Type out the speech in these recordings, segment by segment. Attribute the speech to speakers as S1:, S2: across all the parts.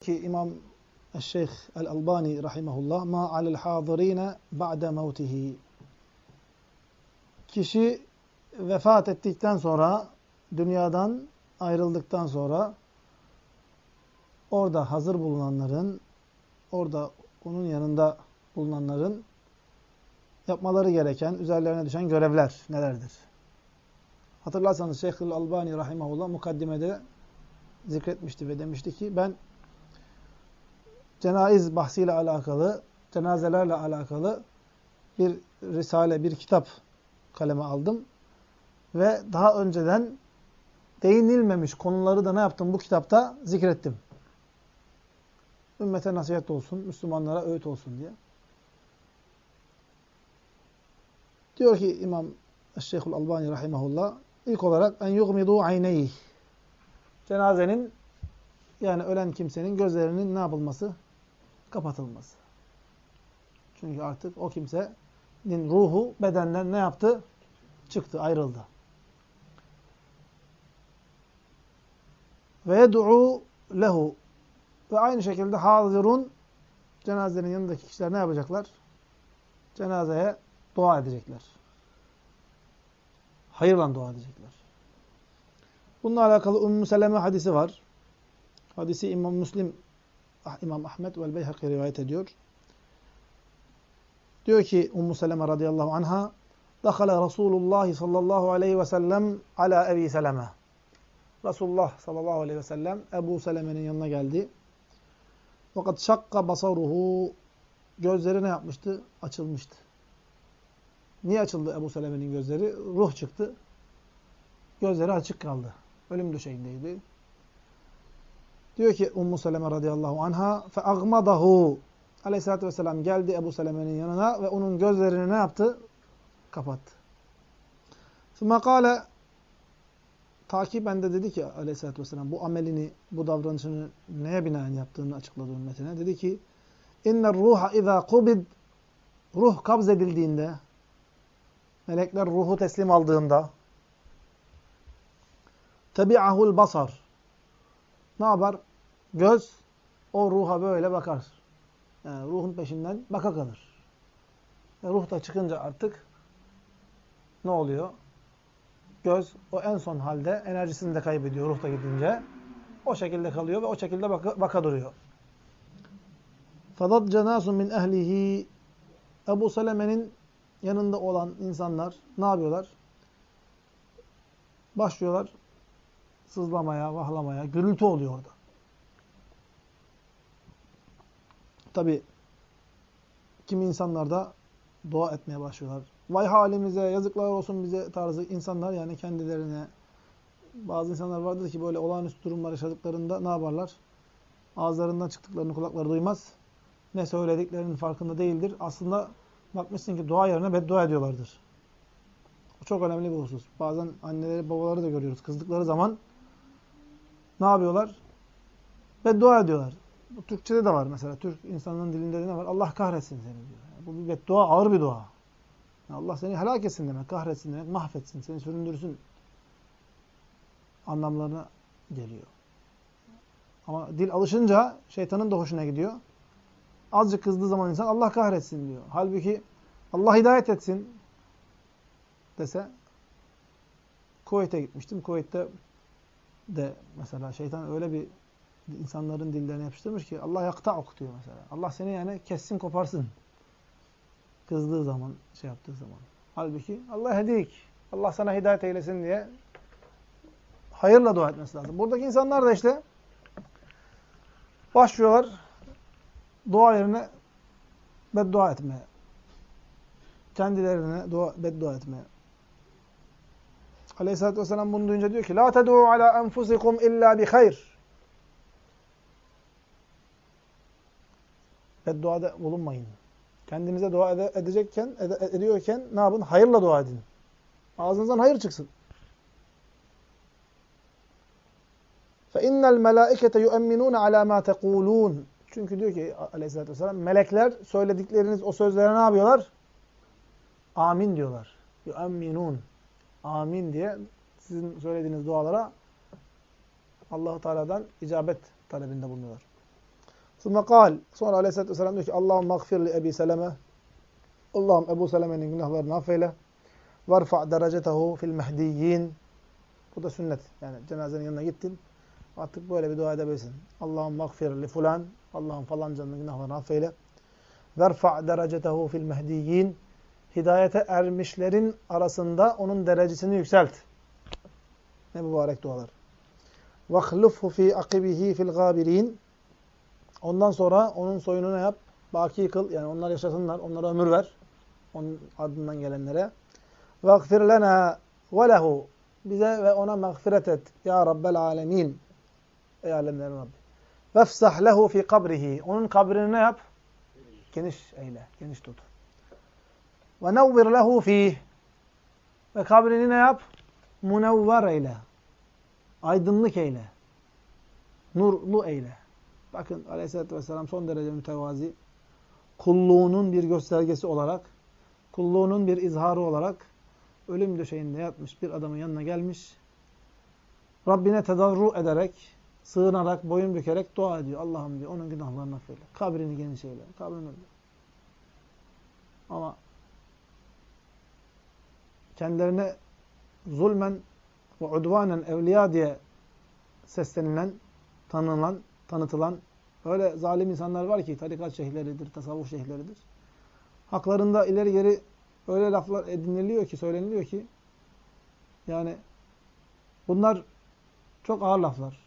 S1: ki İmam Şeyh El-Albani rahimahullah ma alel hadirine ba'de mevtihi kişi vefat ettikten sonra dünyadan ayrıldıktan sonra orada hazır bulunanların orada onun yanında bulunanların yapmaları gereken, üzerlerine düşen görevler nelerdir? Hatırlarsanız Şeyh El-Albani rahimahullah mukaddimede zikretmişti ve demişti ki ben cenayiz bahsiyle alakalı, cenazelerle alakalı bir risale, bir kitap kaleme aldım. Ve daha önceden değinilmemiş konuları da ne yaptım bu kitapta? Zikrettim. Ümmete nasihat olsun, Müslümanlara öğüt olsun diye. Diyor ki İmam Şeyhul Albani rahimahullah ilk olarak en yugmidu ayneyh. Cenazenin yani ölen kimsenin gözlerinin ne yapılması? Kapatılması. Çünkü artık o kimsenin ruhu bedenden ne yaptı? Çıktı, ayrıldı. Ve yed'u lehu. Ve aynı şekilde hazirun cenazenin yanındaki kişiler ne yapacaklar? Cenazeye dua edecekler. Hayırla dua edecekler. Bununla alakalı Ümmü Seleme hadisi var. Hadisi İmam Müslim, İmam Ahmet ve Beyhaki rivayet ediyor. Diyor ki Ümmü Seleme radıyallahu anha Dakhala Resulullah sallallahu aleyhi ve sellem ala Ebi Seleme. Resulullah sallallahu aleyhi ve sellem Ebu Seleme'nin yanına geldi. Fakat şakka basaruhu gözleri ne yapmıştı? Açılmıştı. Niye açıldı Ebu Seleme'nin gözleri? Ruh çıktı. Gözleri açık kaldı. Ölüm döşeğindeydi. Diyor ki Ummu Seleme radıyallahu anha feagmadahu. Aleyhissalatü vesselam geldi Ebu Seleme'nin yanına ve onun gözlerini ne yaptı? Kapattı. Sümme kâle takiben de dedi ki aleyhissalatü vesselam bu amelini, bu davranışını neye binaen yaptığını açıkladı ümmetine. Dedi ki inner ruha izâ kubid ruh kabzedildiğinde melekler ruhu teslim aldığında tabi'ahul basar ne yapar? Göz o ruha böyle bakar. Yani ruhun peşinden baka kalır. Ve ruh da çıkınca artık ne oluyor? Göz o en son halde enerjisini de kaybediyor ruh da gidince. O şekilde kalıyor ve o şekilde baka, baka duruyor. فَضَدْ جَنَاسٌ مِنْ اَهْلِهِ Ebu Seleme'nin yanında olan insanlar ne yapıyorlar? Başlıyorlar sızlamaya, vahlamaya, gürültü oluyor orada. Tabi kimi insanlar da dua etmeye başlıyorlar. Vay halimize, yazıklar olsun bize tarzı insanlar yani kendilerine bazı insanlar vardır ki böyle olağanüstü durumlar yaşadıklarında ne yaparlar? Ağızlarından çıktıklarını kulakları duymaz. Ne söylediklerinin farkında değildir. Aslında bakmışsın ki dua yerine beddua ediyorlardır. Bu çok önemli bir husus. Bazen anneleri, babaları da görüyoruz. Kızdıkları zaman ne yapıyorlar? Beddua ediyorlar. Bu Türkçede de var mesela. Türk insanının dilinde de ne var? Allah kahretsin seni diyor. Yani bu bir beddua, ağır bir dua. Yani Allah seni helak etsin demek, kahretsin demek, mahvetsin, seni süründürsün anlamlarına geliyor. Ama dil alışınca şeytanın da hoşuna gidiyor. Azıcık kızdığı zaman insan Allah kahretsin diyor. Halbuki Allah hidayet etsin dese Kuveyt'e gitmiştim. Kuveyt'te de mesela şeytan öyle bir insanların dillerine yapıştırmış ki Allah yakta ok diyor mesela. Allah seni yani kessin koparsın. Kızdığı zaman, şey yaptığı zaman. Halbuki Allah hedik. Allah sana hidayet eylesin diye hayırla dua etmesi lazım. Buradaki insanlar da işte başlıyorlar dua yerine beddua etmeye. Kendilerine dua, beddua etmeye. Aleyhisselatü Vesselam bunu duyunca diyor ki La ted'u ala enfusikum illa bi hayr. Bedduada bulunmayın. Kendinize dua ede edecekken, ede ediyorken ne yapın? Hayırla dua edin. Ağzınızdan hayır çıksın. فَاِنَّ الْمَلَائِكَةَ يُؤَمِّنُونَ عَلَى مَا تَقُولُونَ Çünkü diyor ki aleyhissalatü vesselam, melekler söyledikleriniz o sözlere ne yapıyorlar? Amin diyorlar. يُؤَمِّنُونَ Amin diye sizin söylediğiniz dualara allah Teala'dan icabet talebinde bulunuyorlar. Sümme kal. Sonra aleyhissalatü vesselam diyor ki Allahümme mağfir li Ebi Seleme. Allah'ım Ebu Seleme'nin günahlarını affeyle. Varfa derecetehu fil mehdiyyin. Bu da sünnet. Yani cenazenin yanına gittin. Artık böyle bir dua edebilirsin. Allah'ım mağfir li fulan. Allah'ım falancanın günahlarını affeyle. Verfa derecetehu fil mehdiyyin. Hidayete ermişlerin arasında onun derecesini yükselt. Ne mübarek dualar. وَخْلُفْهُ ف۪ي اَقِبِهِ fil gabirin. Ondan sonra onun soyunu ne yap? Baki kıl. Yani onlar yaşasınlar. Onlara ömür ver. Onun ardından gelenlere. وَاغْفِرْ لَنَا وَلَهُ Bize ve ona mağfiret et. Ya Rabbel alemin. Ey alemlerin Rabbi. وَفْسَحْ لَهُ fi kabrihi. Onun kabrini ne yap? Geniş eyle. Geniş tut. وَنَوِّرْ لَهُ ف۪يهِ Ve kabrini ne yap? Munevver eyle. Aydınlık eyle. Nurlu eyle. Bakın aleyhissalatü vesselam son derece mütevazi. Kulluğunun bir göstergesi olarak, kulluğunun bir izharı olarak ölüm döşeğinde yatmış bir adamın yanına gelmiş. Rabbine tedarru ederek, sığınarak, boyun bükerek dua ediyor. Allah'ım diyor onun günahlarını affeyle. Kabrini geniş eyle. Kabrini. Ama kendilerine zulmen ve udvanen evliya diye seslenilen, tanınan, tanıtılan öyle zalim insanlar var ki tarikat şeyhleridir, tasavvuf şeyhleridir. Haklarında ileri geri öyle laflar ediniliyor ki, söyleniliyor ki yani bunlar çok ağır laflar.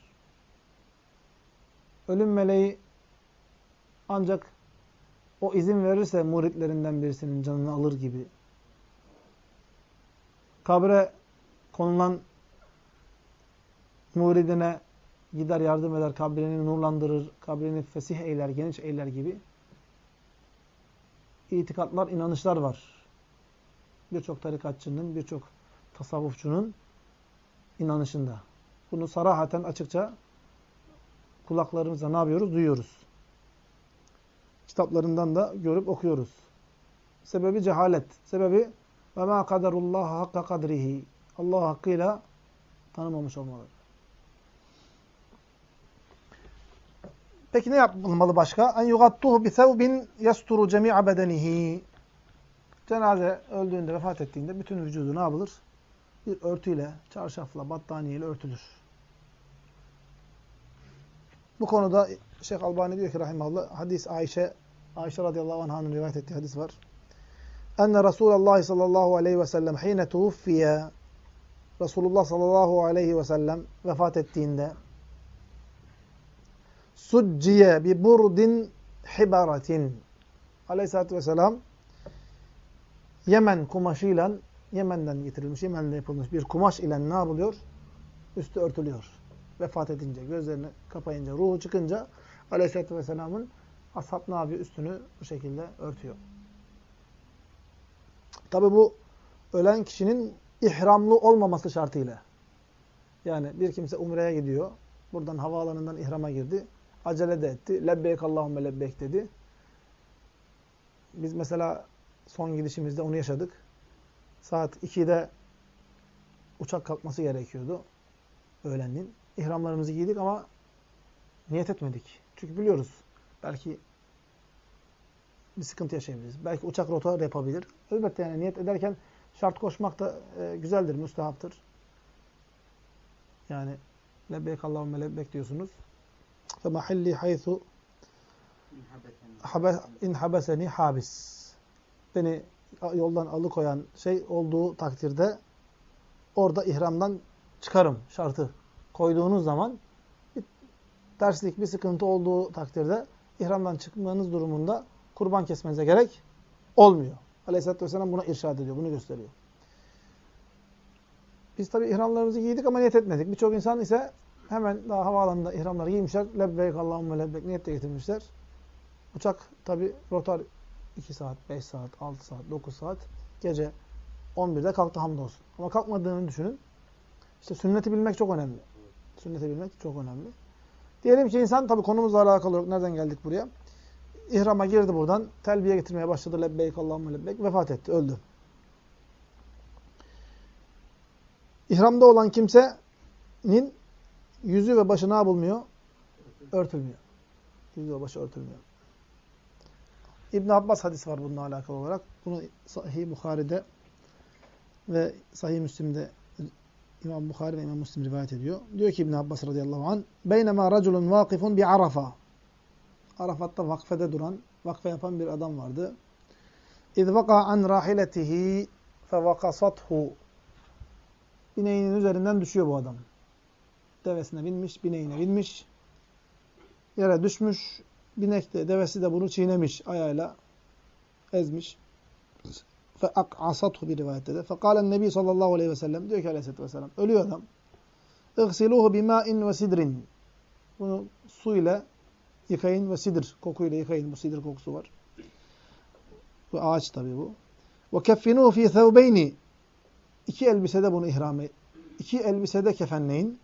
S1: Ölüm meleği ancak o izin verirse muritlerinden birisinin canını alır gibi. Kabre konulan muridine gider yardım eder, kabrini nurlandırır, kabrini fesih eyler, geniş eyler gibi itikatlar, inanışlar var. Birçok tarikatçının, birçok tasavvufçunun inanışında. Bunu sarahaten açıkça kulaklarımızla ne yapıyoruz? Duyuyoruz. Kitaplarından da görüp okuyoruz. Sebebi cehalet. Sebebi ve ma kaderullah hakka kadrihi. Allah hakkıyla tanımamış olmaları. Peki ne yapılmalı başka? En yugattuhu bi thawbin yasturu cemi'a bedenihi. Cenaze öldüğünde, vefat ettiğinde bütün vücudu ne yapılır? Bir örtüyle, çarşafla, battaniyeyle örtülür. Bu konuda Şeyh Albani diyor ki rahimallah hadis Ayşe Ayşe radıyallahu anh'ın rivayet ettiği hadis var. Enne Resulullah sallallahu aleyhi ve sellem hine tuvfiye Resulullah sallallahu aleyhi ve sellem vefat ettiğinde succiye bi burdin hibaratin aleyhissalatü vesselam Yemen kumaşıyla Yemen'den getirilmiş, Yemen'de yapılmış bir kumaş ile ne yapılıyor? Üstü örtülüyor. Vefat edince, gözlerini kapayınca, ruhu çıkınca aleyhissalatü vesselamın ashab ne yapıyor? Üstünü bu şekilde örtüyor. Tabi bu ölen kişinin ihramlı olmaması şartıyla. Yani bir kimse umreye gidiyor. Buradan havaalanından ihrama girdi. Acele de etti. Lebbeyk Allahümme lebbeyk dedi. Biz mesela son gidişimizde onu yaşadık. Saat 2'de uçak kalkması gerekiyordu. Öğlenliğin. İhramlarımızı giydik ama niyet etmedik. Çünkü biliyoruz. Belki bir sıkıntı yaşayabiliriz. Belki uçak rota yapabilir. Elbette yani niyet ederken şart koşmak da e, güzeldir, müstehaptır. Yani lebbeyk Allahümme lebbeyk diyorsunuz. Fe mahalli haythu in habeseni habis. Beni yoldan alıkoyan şey olduğu takdirde orada ihramdan çıkarım şartı koyduğunuz zaman bir terslik, bir sıkıntı olduğu takdirde ihramdan çıkmanız durumunda kurban kesmenize gerek olmuyor. Aleyhisselatü Vesselam buna irşad ediyor, bunu gösteriyor. Biz tabi ihramlarımızı giydik ama niyet etmedik. Birçok insan ise hemen daha havaalanında ihramları giymişler. Lebbeyk Allahümme lebbeyk niyetle getirmişler. Uçak tabi rotar 2 saat, 5 saat, 6 saat, 9 saat. Gece 11'de kalktı hamdolsun. Ama kalkmadığını düşünün. İşte sünneti bilmek çok önemli. Sünneti bilmek çok önemli. Diyelim ki insan, tabi konumuzla alakalı yok. Nereden geldik buraya? İhrama girdi buradan. Telbiye getirmeye başladı. Lebbeyk Allahümme lebbeyk. Vefat etti. Öldü. İhramda olan kimsenin yüzü ve başı ne yapılmıyor? Örtülmüyor. Yüzü başı örtülmüyor. İbn Abbas hadisi var bununla alakalı olarak. Bunu Sahih Bukhari'de ve Sahih Müslim'de İmam Bukhari ve İmam Müslim rivayet ediyor. Diyor ki İbn Abbas radıyallahu anh: "Beynema raculun vakifun bi Arafa." Arafat'ta vakfede duran, vakfe yapan bir adam vardı. İz vaka an rahiletihi fevakasathu. Bineğinin üzerinden düşüyor bu adam Devesine binmiş, bineğine binmiş. Yere düşmüş. Binek de, devesi de bunu çiğnemiş ayağıyla. Ezmiş. فَاَقْعَصَتْهُ bir rivayette de. فَقَالَ Nebi sallallahu aleyhi ve sellem diyor ki aleyhissalatü vesselam. Ölüyor adam. اِغْسِلُوهُ بِمَاءٍ وَسِدْرٍ Bunu su ile yıkayın ve sidir kokuyla yıkayın. Bu sidir kokusu var. Bu ağaç tabi bu. وَكَفِّنُوهُ ف۪ي ثَوْبَيْنِ İki elbisede bunu ihram et. İki elbisede kefenleyin.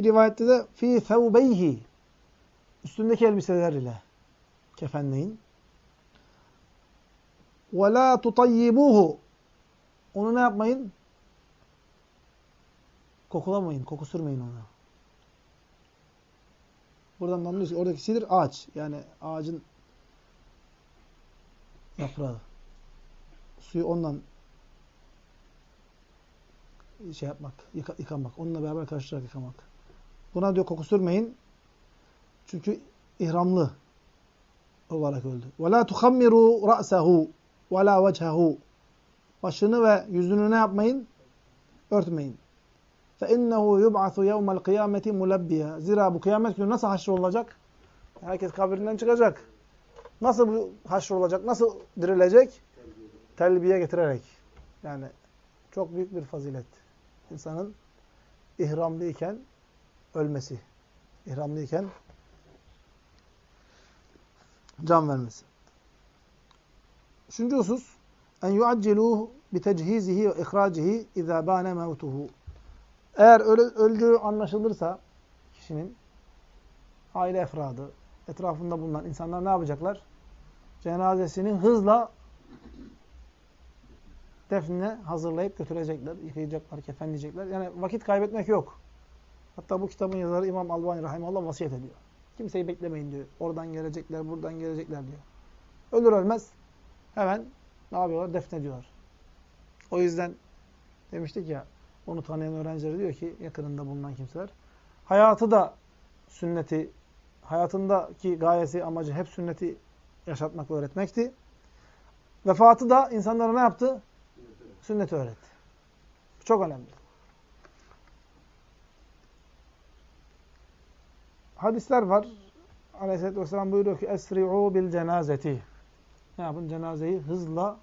S1: Bir rivayette de fi thawbeyhi üstündeki elbiseler ile kefenleyin. Ve la tutayyibuhu onu ne yapmayın? Kokulamayın, koku sürmeyin ona. Buradan anlıyoruz ki oradaki sidir ağaç. Yani ağacın yaprağı. Suyu ondan şey yapmak, yıka yıkamak. Onunla beraber karıştırarak yıkamak. Buna diyor koku sürmeyin. Çünkü ihramlı olarak öldü. وَلَا تُخَمِّرُوا رَأْسَهُ وَلَا وَجْهَهُ Başını ve yüzünü ne yapmayın? Örtmeyin. فَاِنَّهُ يُبْعَثُ يَوْمَ الْقِيَامَةِ مُلَبِّيَا Zira bu kıyamet günü nasıl haşr olacak? Herkes kabrinden çıkacak. Nasıl bu haşr olacak? Nasıl dirilecek? Telbiye getirerek. Yani çok büyük bir fazilet. İnsanın ihramlıyken ölmesi. İhramlıyken can vermesi. Üçüncü husus en yuacciluhu bi tecihizihi ve ihracihi izâ bâne mevtuhu. Eğer öldüğü anlaşılırsa kişinin aile efradı, etrafında bulunan insanlar ne yapacaklar? Cenazesini hızla defnine hazırlayıp götürecekler, yıkayacaklar, kefenleyecekler. Yani vakit kaybetmek yok. Hatta bu kitabın yazarı İmam Albani Rahimallah vasiyet ediyor. Kimseyi beklemeyin diyor. Oradan gelecekler, buradan gelecekler diyor. Ölür ölmez hemen ne yapıyorlar? Defnediyorlar. O yüzden demiştik ya onu tanıyan öğrenciler diyor ki yakınında bulunan kimseler hayatı da sünneti hayatındaki gayesi amacı hep sünneti yaşatmak öğretmekti. Vefatı da insanlara ne yaptı? Sünneti öğretti. Çok önemli. Hadisler var. Aleyhisselatü Vesselam buyuruyor ki Esri'u bil cenazeti. Ne yapın? Cenazeyi hızla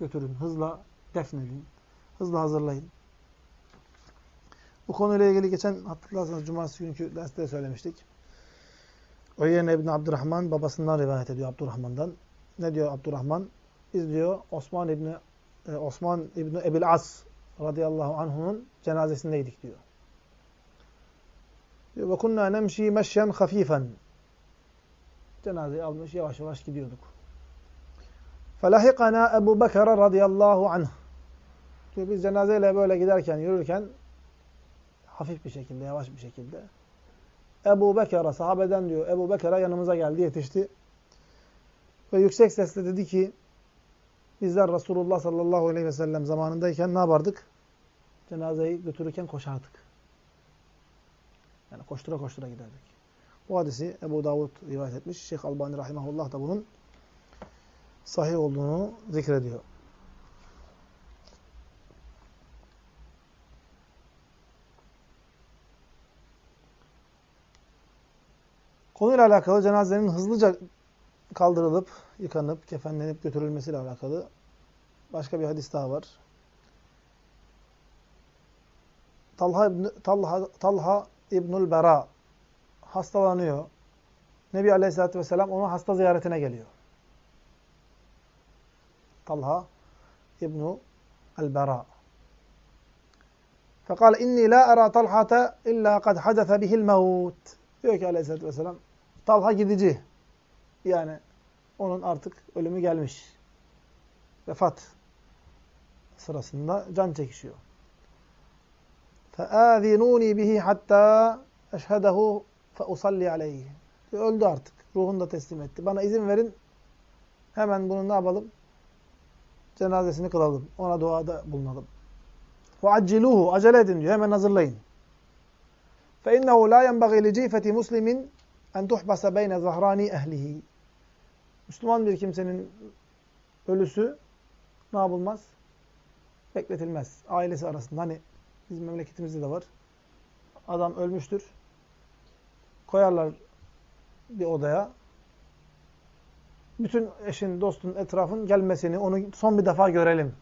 S1: götürün. Hızla defnedin. Hızla hazırlayın. Bu konuyla ilgili geçen hatırlarsanız Cumartesi günkü derste söylemiştik. Uyeyne İbni Abdurrahman babasından rivayet ediyor Abdurrahman'dan. Ne diyor Abdurrahman? Biz diyor Osman İbni e, Osman İbni Ebil As radıyallahu anh'unun cenazesindeydik diyor. Diyor kunna nemşi meşyen hafifen. Cenazeyi almış yavaş yavaş gidiyorduk. Felahikana Ebu Bekir radıyallahu anh. Diyor biz cenazeyle böyle giderken, yürürken hafif bir şekilde, yavaş bir şekilde Ebu Bekir'e, sahabeden diyor, Ebu Bekir'e yanımıza geldi, yetişti. Ve yüksek sesle dedi ki, bizler Resulullah sallallahu aleyhi ve sellem zamanındayken ne yapardık? Cenazeyi götürürken koşardık. Yani koştura koştura giderdik. Bu hadisi Ebu Davud rivayet etmiş. Şeyh Albani Rahimahullah da bunun sahih olduğunu zikrediyor. Konuyla alakalı cenazenin hızlıca kaldırılıp, yıkanıp, kefenlenip götürülmesiyle alakalı başka bir hadis daha var. Talha, Talha, Talha İbnül Bera hastalanıyor. Nebi Aleyhisselatü Vesselam onu hasta ziyaretine geliyor. Talha İbnu el-Bera. Fekal inni la ara Talhata illa kad hadese bihil mevut. Diyor ki Aleyhisselatü Vesselam Talha gidici. Yani onun artık ölümü gelmiş. Vefat sırasında can çekişiyor. فَآذِنُونِي bihi hatta eşhedehu فَاُصَلِّ عَلَيْهِ Öldü artık. Ruhunu da teslim etti. Bana izin verin. Hemen bunu ne yapalım? Cenazesini kılalım. Ona duada bulunalım. وَعَجِّلُوهُ Acele edin diyor. Hemen hazırlayın. فَاِنَّهُ لَا يَنْبَغِي لِجِيفَةِ مُسْلِمٍ اَنْ تُحْبَسَ بَيْنَ زَهْرَانِ اَهْلِهِ Müslüman bir kimsenin ölüsü ne yapılmaz? Bekletilmez. Ailesi arasında. Hani bizim memleketimizde de var. Adam ölmüştür. Koyarlar bir odaya. Bütün eşin, dostun, etrafın gelmesini, onu son bir defa görelim.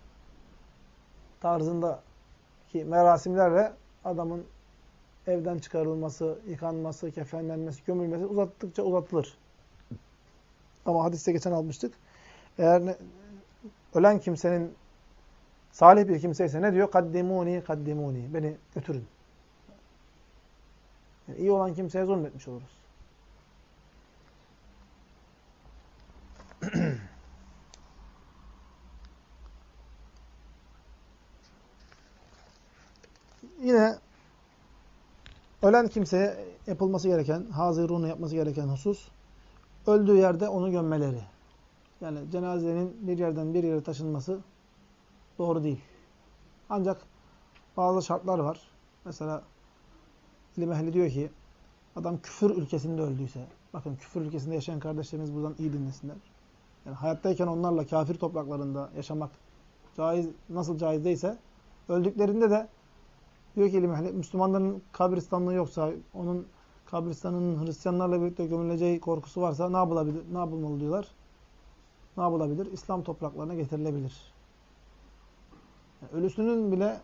S1: Tarzındaki merasimlerle adamın evden çıkarılması, yıkanması, kefenlenmesi, gömülmesi uzattıkça uzatılır. Ama hadiste geçen almıştık. Eğer ne, ölen kimsenin salih bir kimseyse ne diyor? Kaddimuni, kaddimuni. Beni götürün. Yani iyi olan kimseye zulmetmiş oluruz. Yine ölen kimseye yapılması gereken, hazirunu yapması gereken husus, öldüğü yerde onu gömmeleri. Yani cenazenin bir yerden bir yere taşınması doğru değil. Ancak bazı şartlar var. Mesela ilim ehli diyor ki, adam küfür ülkesinde öldüyse, bakın küfür ülkesinde yaşayan kardeşlerimiz buradan iyi dinlesinler. Yani hayattayken onlarla kafir topraklarında yaşamak caiz, nasıl caiz değilse, öldüklerinde de diyor ki ilim ehli, Müslümanların kabristanlığı yoksa, onun kabristanının Hristiyanlarla birlikte gömüleceği korkusu varsa ne yapılabilir? Ne yapılmalı diyorlar? Ne yapılabilir? İslam topraklarına getirilebilir. Ölüsünün bile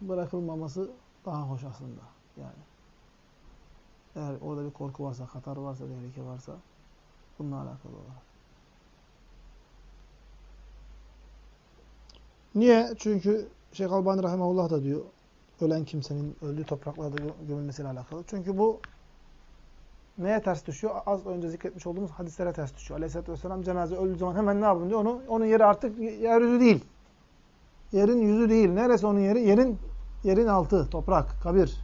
S1: bırakılmaması daha hoş aslında. Yani eğer orada bir korku varsa, hatar varsa, tehlike varsa bununla alakalı olarak. Niye? Çünkü Şeyh Albani Rahimahullah da diyor ölen kimsenin öldüğü topraklarda gömülmesiyle alakalı. Çünkü bu neye ters düşüyor? Az önce zikretmiş olduğumuz hadislere ters düşüyor. Aleyhisselatü Vesselam cenaze öldüğü zaman hemen ne yapın diyor? Onu, onun yeri artık yeryüzü değil. Yerin yüzü değil. Neresi onun yeri? Yerin yerin altı, toprak, kabir.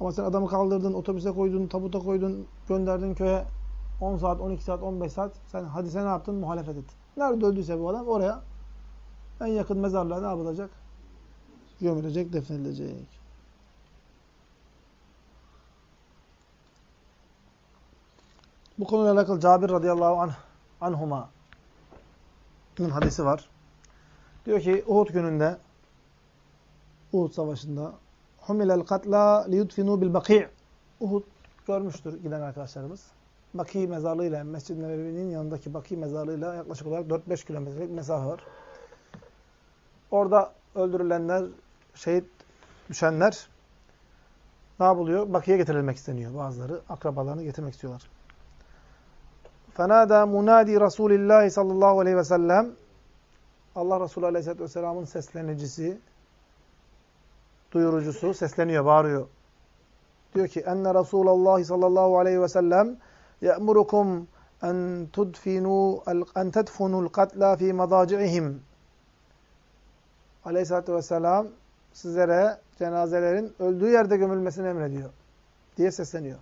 S1: Ama sen adamı kaldırdın, otobüse koydun, tabuta koydun, gönderdin köye 10 saat, 12 saat, 15 saat. Sen hadise ne yaptın? Muhalefet ettin. Nerede öldüyse bu adam oraya en yakın mezarlığa ne yapılacak? gömülecek, defnedilecek. Bu konuyla alakalı Cabir radıyallahu anh, anhuma'nın hadisi var. Diyor ki Uhud gününde Uhud savaşında humilel katla liyudfinu bil baki' Uhud görmüştür giden arkadaşlarımız. Baki mezarlığıyla Mescid-i Nebevi'nin yanındaki Baki mezarlığıyla yaklaşık olarak 4-5 kilometrelik mesafe var. Orada öldürülenler, şehit düşenler ne yapılıyor? Bakiye getirilmek isteniyor bazıları. Akrabalarını getirmek istiyorlar. Fenada munadi Resulillah sallallahu aleyhi ve sellem Allah Resulü aleyhisselatü vesselamın seslenicisi, duyurucusu sesleniyor, bağırıyor. Diyor ki enne Resulullah sallallahu aleyhi ve sellem ye'murukum en tudfinu en tedfunul katla fi madaci'ihim. Aleyhisselatü vesselam sizlere cenazelerin öldüğü yerde gömülmesini emrediyor. Diye sesleniyor.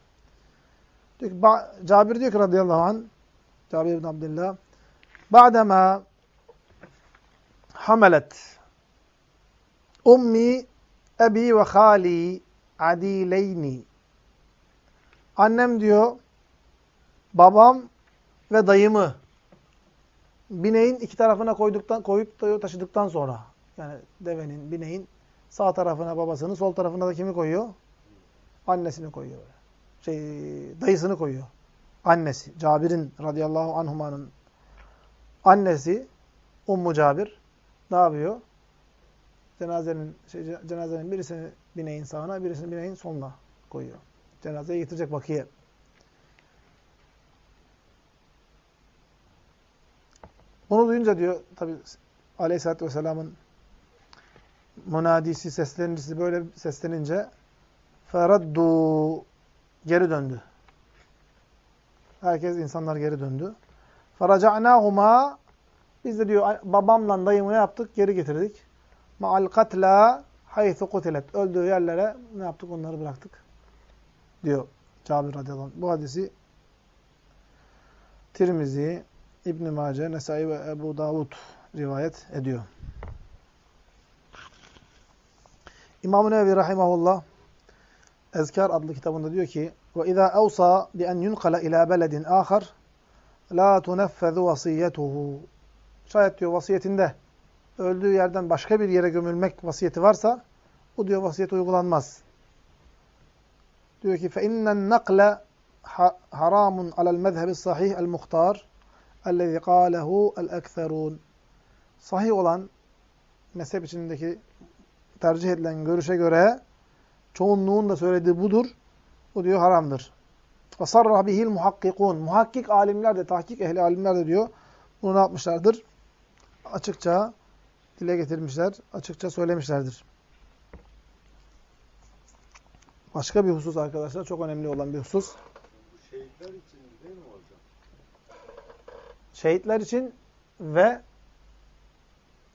S1: Diyor ki, Cabir diyor ki radıyallahu anh, Cabir ibn Abdillah, Ba'dema hamelet ummi ebi ve hali adileyni Annem diyor, babam ve dayımı bineğin iki tarafına koyduktan koyup taşıdıktan sonra yani devenin, bineğin Sağ tarafına babasını, sol tarafına da kimi koyuyor? Annesini koyuyor. Şey, dayısını koyuyor. Annesi. Cabir'in radıyallahu anhumanın annesi Ummu Cabir ne yapıyor? Cenazenin, şey, cenazenin birisini bineğin sağına, birisini bineğin soluna koyuyor. Cenazeye getirecek bakiye. Bunu duyunca diyor tabi Aleyhisselatü Vesselam'ın munadisi, seslenicisi böyle seslenince feraddu geri döndü. Herkes insanlar geri döndü. Faraca'nahuma biz de diyor babamla dayımı ne yaptık? Geri getirdik. Ma'al katla haythu kutilet. Öldüğü yerlere ne yaptık? Onları bıraktık. diyor Cabir radıyallahu anh. Bu hadisi Tirmizi, İbn-i Mace, Nesai ve Ebu Davud rivayet ediyor. İmam-ı Nevevi Rahimahullah Ezkar adlı kitabında diyor ki وَاِذَا اَوْصَى بِاَنْ يُنْقَلَ اِلَى بَلَدٍ آخَرٍ لَا تُنَفَّذُ وَصِيَّتُهُ Şayet diyor vasiyetinde öldüğü yerden başka bir yere gömülmek vasiyeti varsa bu diyor vasiyet uygulanmaz. Diyor ki فَاِنَّ النَّقْلَ حَرَامٌ عَلَى الْمَذْهَبِ الصَّحِيحِ الْمُخْتَارِ اَلَّذِي قَالَهُ الْاَكْثَرُونَ Sahih olan mezhep içindeki tercih edilen görüşe göre çoğunluğun da söylediği budur. Bu diyor haramdır. وَصَرَّهَ بِهِ الْمُحَقِّقُونَ Muhakkik alimler de, tahkik ehli alimler de diyor. Bunu ne yapmışlardır? Açıkça dile getirmişler, açıkça söylemişlerdir. Başka bir husus arkadaşlar, çok önemli olan bir husus.
S2: Bu şehitler için değil mi hocam?
S1: Şehitler için ve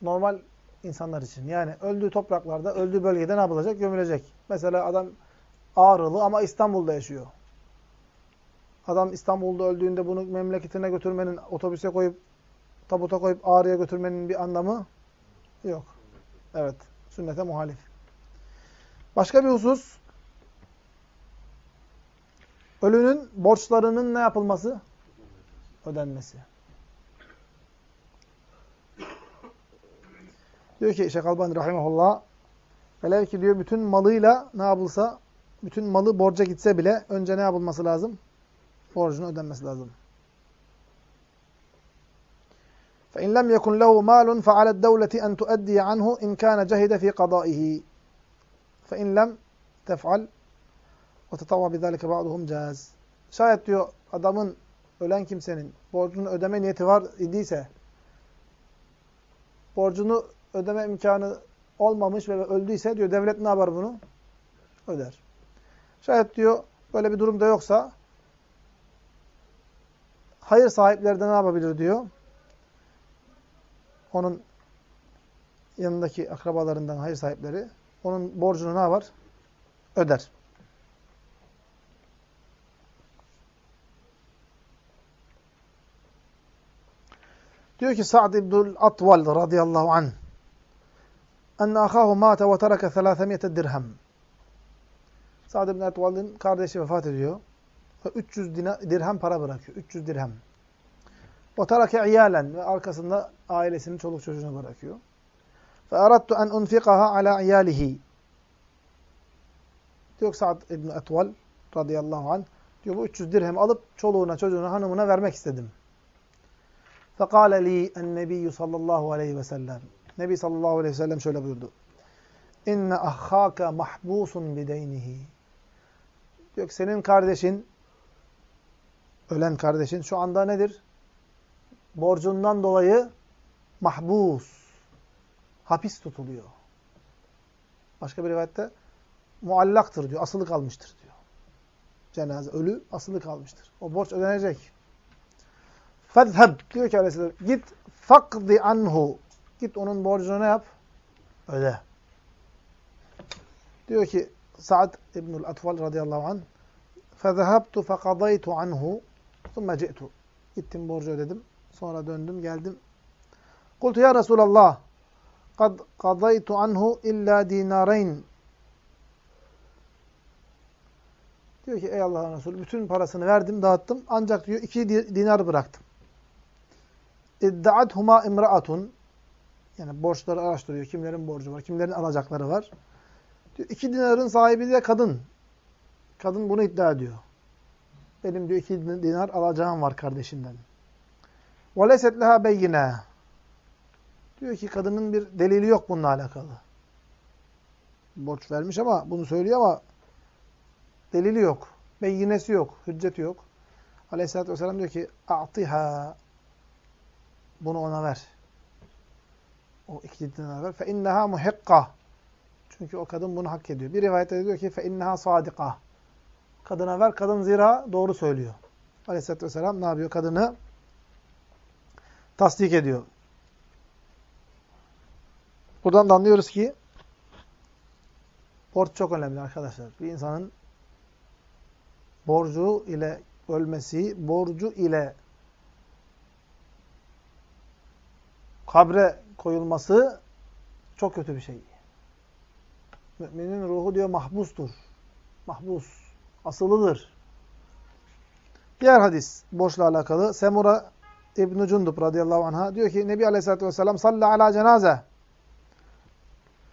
S1: normal insanlar için. Yani öldüğü topraklarda, öldüğü bölgede ne yapılacak? Gömülecek. Mesela adam Ağrılı ama İstanbul'da yaşıyor. Adam İstanbul'da öldüğünde bunu memleketine götürmenin, otobüse koyup, tabuta koyup Ağrı'ya götürmenin bir anlamı yok. Evet. Sünnete muhalif. Başka bir husus, ölünün borçlarının ne yapılması? Ödenmesi. Diyor ki Şeyh Albani Rahimahullah velev ki diyor bütün malıyla ne yapılsa bütün malı borca gitse bile önce ne yapılması lazım? Borcunu ödenmesi lazım. فَاِنْ لَمْ يَكُنْ لَهُ مَالٌ فَعَلَى الدَّوْلَةِ أَنْ تُؤَدِّيَ عَنْهُ اِنْ كَانَ جَهِدَ ف۪ي قَضَائِهِ فَاِنْ لَمْ تَفْعَلْ وَتَطَوَّ بِذَٰلِكَ بَعْضُهُمْ جَازِ Şayet diyor adamın, ölen kimsenin borcunu ödeme niyeti var idiyse, borcunu ödeme imkanı olmamış ve öldüyse diyor devlet ne yapar bunu? Öder. Şayet diyor böyle bir durumda yoksa hayır sahipleri de ne yapabilir diyor? Onun yanındaki akrabalarından hayır sahipleri onun borcunu ne yapar? Öder. Diyor ki Sa'd ibnül Atval radıyallahu anh enne ahahu mâte ve tereke 300 dirhem. Sa'd ibn Atval'ın kardeşi vefat ediyor. Ve 300 dirhem para bırakıyor. 300 dirhem. Tereke iyalen ve arkasında ailesini, çoluk çocuğunu bırakıyor. Aradtu en unfikaha ala iyalihi. Diyor Sa'd ibn Atval radıyallahu anh diyor bu 300 dirhem alıp çoluğuna, çocuğuna, hanımına vermek istedim. Fekale li ennebiyyü sallallahu aleyhi ve sellem. Nebi sallallahu aleyhi ve sellem şöyle buyurdu. İnne ahhâke mahbusun bideynihi. Diyor ki senin kardeşin, ölen kardeşin şu anda nedir? Borcundan dolayı mahbus, hapis tutuluyor. Başka bir rivayette muallaktır diyor, asılı kalmıştır diyor. Cenaze, ölü asılı kalmıştır. O borç ödenecek. Fezheb diyor ki aleyhisselam git fakdi anhu. Git onun borcunu ne yap? Öde. Diyor ki Sa'd İbnül Atfal radıyallahu anh فَذَهَبْتُ فَقَضَيْتُ عَنْهُ ثُمَّ جِئْتُ Gittim borcu ödedim. Sonra döndüm geldim. Kultu ya Resulallah kad kadaytu anhu illa dinarayn. Diyor ki ey Allah'ın Resulü bütün parasını verdim dağıttım ancak diyor iki dinar bıraktım. İddaadhuma imraatun. Yani borçları araştırıyor. Kimlerin borcu var, kimlerin alacakları var. Diyor, iki dinarın sahibi de kadın. Kadın bunu iddia ediyor. Benim diyor iki dinar alacağım var kardeşimden. وَلَيْسَتْ لَهَا بَيِّنَا Diyor ki kadının bir delili yok bununla alakalı. Borç vermiş ama bunu söylüyor ama delili yok. Beyinesi yok. Hücceti yok. Aleyhisselatü Vesselam diyor ki اَعْطِهَا Bunu ona ver. O iki dinar ver. فَاِنَّهَا مُحِقَّةً Çünkü o kadın bunu hak ediyor. Bir rivayette diyor ki فَاِنَّهَا صَادِقَةً Kadına ver. Kadın zira doğru söylüyor. Aleyhisselatü Vesselam ne yapıyor? Kadını tasdik ediyor. Buradan da anlıyoruz ki borç çok önemli arkadaşlar. Bir insanın borcu ile ölmesi, borcu ile kabre koyulması çok kötü bir şey. Müminin ruhu diyor mahbustur. Mahbus. Asılıdır. Diğer hadis borçla alakalı. Semura İbn-i Cundub radıyallahu anh'a diyor ki Nebi Aleyhisselatü Vesselam salli ala cenaze.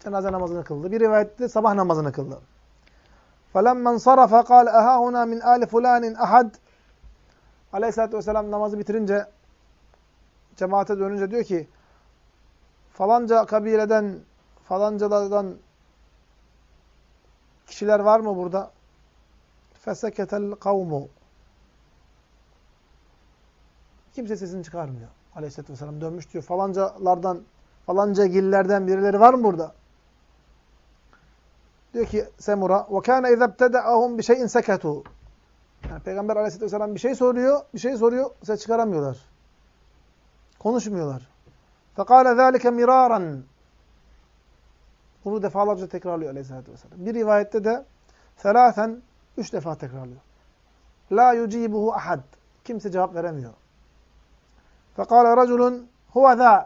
S1: Cenaze namazını kıldı. Bir rivayette sabah namazını kıldı. فَلَمَّنْ صَرَفَ قَالَ اَهَا هُنَا مِنْ آلِ فُلَانٍ اَحَدٍ Aleyhisselatü Vesselam namazı bitirince cemaate dönünce diyor ki falanca kabileden falancalardan kişiler var mı burada? فَسَكَتَ الْقَوْمُ Kimse sesini çıkarmıyor. Aleyhisselatü Vesselam dönmüş diyor. Falancalardan, falanca gillerden birileri var mı burada? Diyor ki Semura وَكَانَ اِذَا ابْتَدَعَهُمْ بِشَيْءٍ سَكَتُوا yani Peygamber Aleyhisselatü Vesselam bir şey soruyor, bir şey soruyor, ses çıkaramıyorlar. Konuşmuyorlar. فَقَالَ ذَٰلِكَ مِرَارًا Bunu defalarca tekrarlıyor Aleyhisselatü Vesselam. Bir rivayette de ثَلَاثًا Üç defa tekrarlıyor. لَا يُجِيبُهُ ahad. Kimse cevap veremiyor. فَقَالَ رَجُلٌ هُوَ ذَا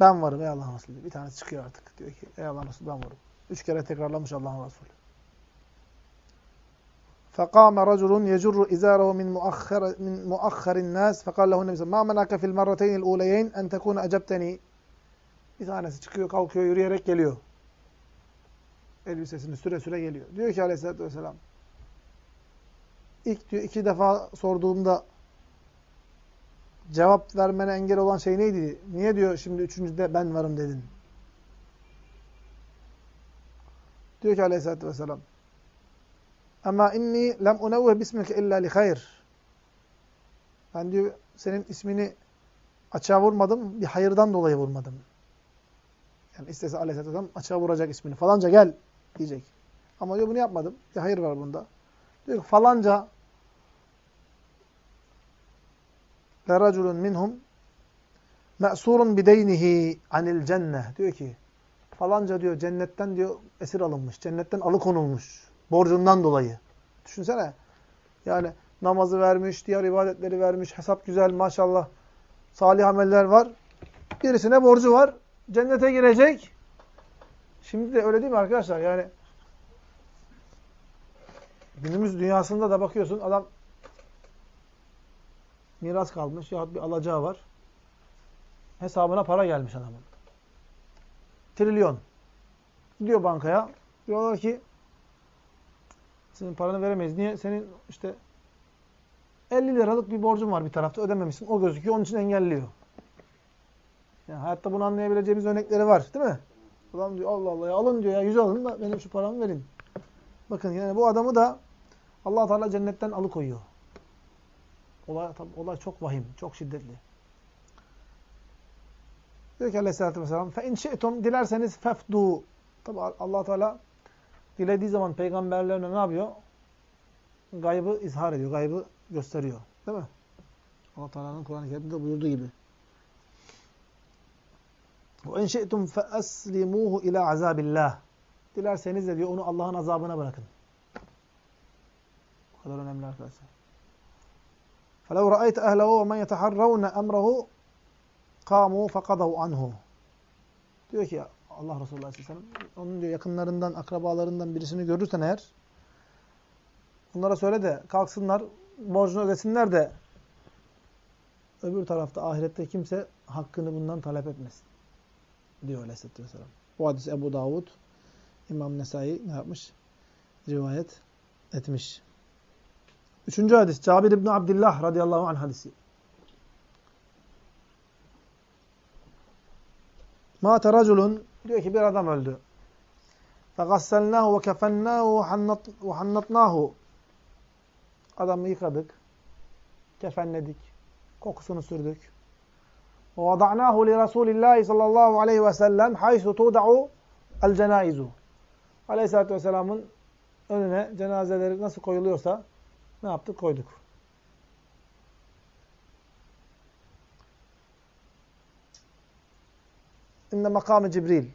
S1: Ben varım ey Allah'ın Resulü. Bir tanesi çıkıyor artık. Diyor ki ey Allah'ın Resulü ben varım. Üç kere tekrarlamış Allah'ın Resulü. فقام رجل يجر إزاره من مؤخر من مؤخر الناس فقال له النبي ما منعك في المرتين الأوليين أن تكون أجبتني Bir tanesi çıkıyor, kalkıyor, yürüyerek geliyor. Elbisesini süre süre geliyor. Diyor ki aleyhissalatü vesselam, ilk diyor iki defa sorduğumda cevap vermene engel olan şey neydi? Niye diyor şimdi üçüncüde ben varım dedin? Diyor ki aleyhissalatü vesselam, ama inni lem unevve bismike illa li hayr. Ben diyor senin ismini açığa vurmadım, bir hayırdan dolayı vurmadım. Yani istese aleyhisselatü vesselam açığa vuracak ismini. Falanca gel diyecek. Ama diyor bunu yapmadım. Bir hayır var bunda. Diyor ki falanca leraculun minhum me'surun bideynihi anil cenneh. Diyor ki falanca diyor cennetten diyor esir alınmış. Cennetten alıkonulmuş. Borcundan dolayı. Düşünsene. Yani namazı vermiş, diğer ibadetleri vermiş, hesap güzel maşallah. Salih ameller var. Birisine borcu var. Cennete girecek. Şimdi de öyle değil mi arkadaşlar? Yani günümüz dünyasında da bakıyorsun adam miras kalmış yahut bir alacağı var. Hesabına para gelmiş adamın. Trilyon. Gidiyor bankaya. Diyorlar ki senin paranı veremeyiz. Niye? Senin işte 50 liralık bir borcun var bir tarafta ödememişsin. O gözüküyor. Onun için engelliyor. Yani hayatta bunu anlayabileceğimiz örnekleri var. Değil mi? Adam diyor Allah Allah ya alın diyor ya yüz alın da benim şu paramı verin. Bakın yani bu adamı da allah Teala cennetten alıkoyuyor. Olay, tabi, olay çok vahim, çok şiddetli. Diyor ki aleyhissalatü vesselam فَاِنْ شِئْتُمْ Dilerseniz fefdu. Tabi allah Teala dilediği zaman peygamberlerine ne yapıyor? Gaybı izhar ediyor, gaybı gösteriyor. Değil mi? allah Teala'nın Kur'an-ı Kerim'de buyurduğu gibi. وَاِنْ شِئْتُمْ فَأَسْلِمُوهُ اِلَى عَذَابِ اللّٰهِ Dilerseniz de diyor onu Allah'ın azabına bırakın. Bu kadar önemli arkadaşlar. فَلَوْ رَأَيْتَ أَهْلَهُ وَمَنْ يَتَحَرَّوْنَ اَمْرَهُ قَامُوا فَقَضَوْا عَنْهُ Diyor ki Allah Resulü Aleyhisselam, onun diyor yakınlarından, akrabalarından birisini görürsen eğer, bunlara söyle de kalksınlar, borcunu ödesinler de öbür tarafta ahirette kimse hakkını bundan talep etmesin. Diyor Aleyhisselatü Vesselam. Bu hadis Ebu Davud, İmam Nesai ne yapmış? Rivayet etmiş. Üçüncü hadis Cabir İbni Abdillah radıyallahu anh hadisi. Mâte raculun diyor ki bir adam öldü. Fegasselnâhu ve kefennâhu ve hannatnâhu. Adamı yıkadık. Kefenledik. Kokusunu sürdük. Ve vada'nâhu li Rasûlillâhi sallallahu aleyhi ve sellem haysu tuda'u el. Aleyhisselatü vesselamın önüne cenazeleri nasıl koyuluyorsa ne yaptık? Koyduk. İnne makamı Cibril.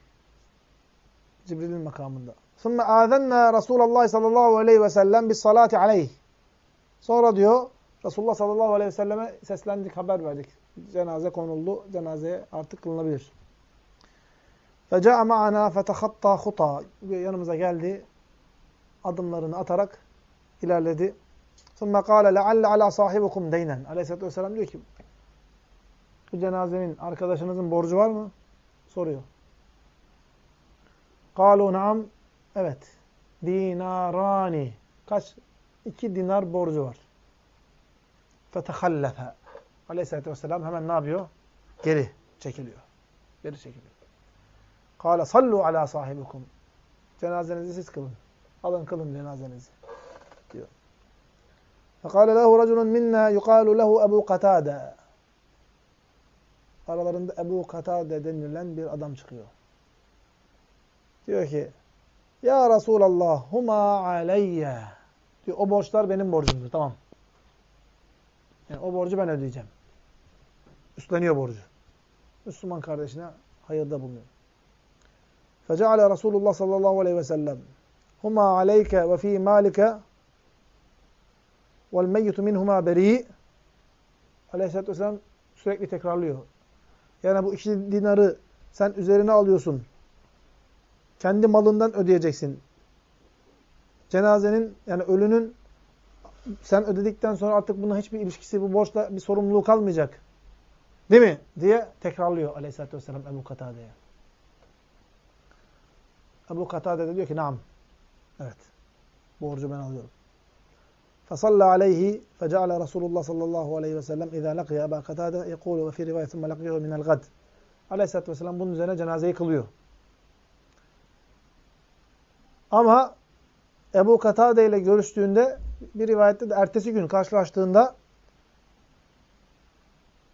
S1: Cibril'in makamında. ثُمَّ آذَنَّا رَسُولَ اللّٰهِ sallallahu aleyhi ve sellem bis salati aleyh. Sonra diyor Resulullah sallallahu aleyhi ve selleme seslendik, haber verdik. Cenaze konuldu. Cenazeye artık kılınabilir. فَجَاءَ مَعَنَا فَتَخَطَّى خُطَى Yanımıza geldi. Adımlarını atarak ilerledi. ثُمَّ قَالَ لَعَلَّ عَلَى صَاحِبُكُمْ دَيْنًا Aleyhisselatü Vesselam diyor ki bu cenazenin arkadaşınızın borcu var mı? Soruyor. قَالُوا نَعَمْ Evet. Dinarani. Kaç? İki dinar borcu var. فَتَخَلَّفَ Aleyhisselatü Vesselam hemen ne yapıyor? Geri çekiliyor. Geri çekiliyor. Kâle sallu ala sahibikum. Cenazenizi siz kılın. Alın kılın cenazenizi. Diyor. Fekâle lehu raculun minna yuqâlu lehu Ebu Katâde. Aralarında Ebu Katâde denilen bir adam çıkıyor. Diyor ki Ya Resulallah huma aleyye. Diyor o borçlar benim borcumdur. Tamam. Yani o borcu ben ödeyeceğim. Üstleniyor borcu. Müslüman kardeşine hayırda bulunuyor. فَجَعَلَ رَسُولُ اللّٰهِ sallallahu aleyhi ve sellem هُمَا عَلَيْكَ وَف۪ي مَالِكَ وَالْمَيِّتُ مِنْهُمَا بَر۪ي Aleyhisselatü Vesselam sürekli tekrarlıyor. Yani bu iki dinarı sen üzerine alıyorsun. Kendi malından ödeyeceksin. Cenazenin yani ölünün sen ödedikten sonra artık buna hiçbir ilişkisi, bu borçla bir sorumluluğu kalmayacak. Değil mi? diye tekrarlıyor Aleyhisselatü Vesselam Ebu Katade'ye. Ebu Katade de diyor ki naam. Evet. Borcu ben alıyorum. فصلى عليه فجعل رسول الله صلى الله عليه وسلم إذا لقي أبا قتادة يقول وفي رواية ثم لقيه من الغد Aleyhisselatü Vesselam bunun üzerine cenazeyi kılıyor. Ama Ebu Katade ile görüştüğünde bir rivayette de ertesi gün karşılaştığında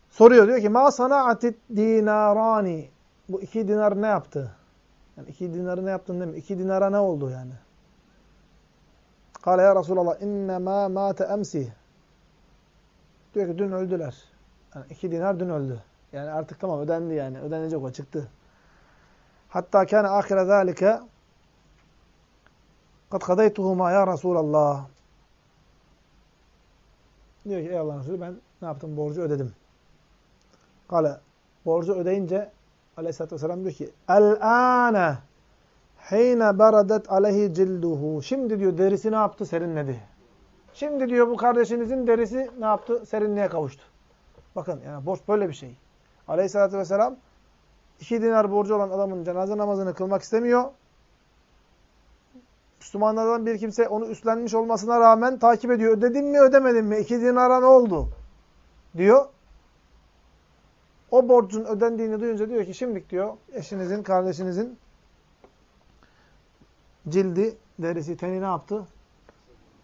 S1: soruyor. Diyor ki ma sanaatit dinarani bu iki dinar ne yaptı? Yani iki dinarı ne yaptın değil mi? İki dinara ne oldu yani? Kale ya Resulallah innemâ mâte emsi. Diyor ki dün öldüler. Yani iki dinar dün öldü. Yani artık tamam ödendi yani. Ödenecek o çıktı. Hatta kâne âhire zâlike kad kadaytuhuma ya Resulallah. Diyor ki ey Allah'ın Resulü ben ne yaptım? Borcu ödedim. Kale borcu ödeyince Aleyhisselatü Vesselam diyor ki El-âne heyne beradet aleyhi cilduhu. Şimdi diyor derisi ne yaptı? Serinledi. Şimdi diyor bu kardeşinizin derisi ne yaptı? Serinliğe kavuştu. Bakın yani borç böyle bir şey. Aleyhisselatü Vesselam iki dinar borcu olan adamın cenaze namazını kılmak istemiyor. Müslümanlardan bir kimse onu üstlenmiş olmasına rağmen takip ediyor. Ödedim mi ödemedim mi? İki dinara ne oldu? Diyor. O borcun ödendiğini duyunca diyor ki şimdilik diyor eşinizin, kardeşinizin cildi, derisi, teni ne yaptı?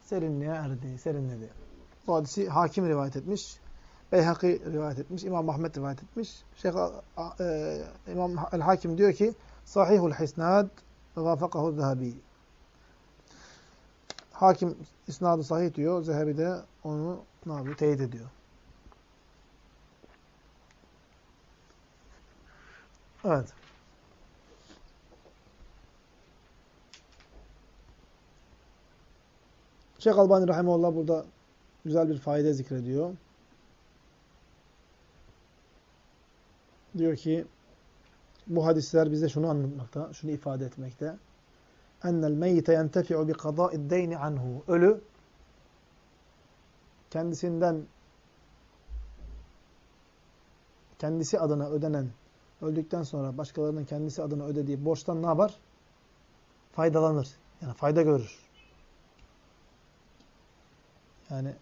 S1: Serinliğe erdi, serinledi. Bu hadisi hakim rivayet etmiş. Beyhaki rivayet etmiş. İmam Ahmet rivayet etmiş. Şeyh e, İmam el-Hakim diyor ki Sahihul Hisnad vafakahu Zahabi. Hakim isnadı sahih diyor. Zehebi de onu ne yapıyor? Teyit ediyor. Evet. Şeyh Albani Rahimullah burada güzel bir fayda zikrediyor. Diyor ki bu hadisler bize şunu anlatmakta, şunu ifade etmekte. Ennel meyyite yentefi'u bi kadâ'id deyni anhu. Ölü kendisinden kendisi adına ödenen öldükten sonra başkalarının kendisi adına ödediği borçtan ne yapar? Faydalanır. Yani fayda görür. Yani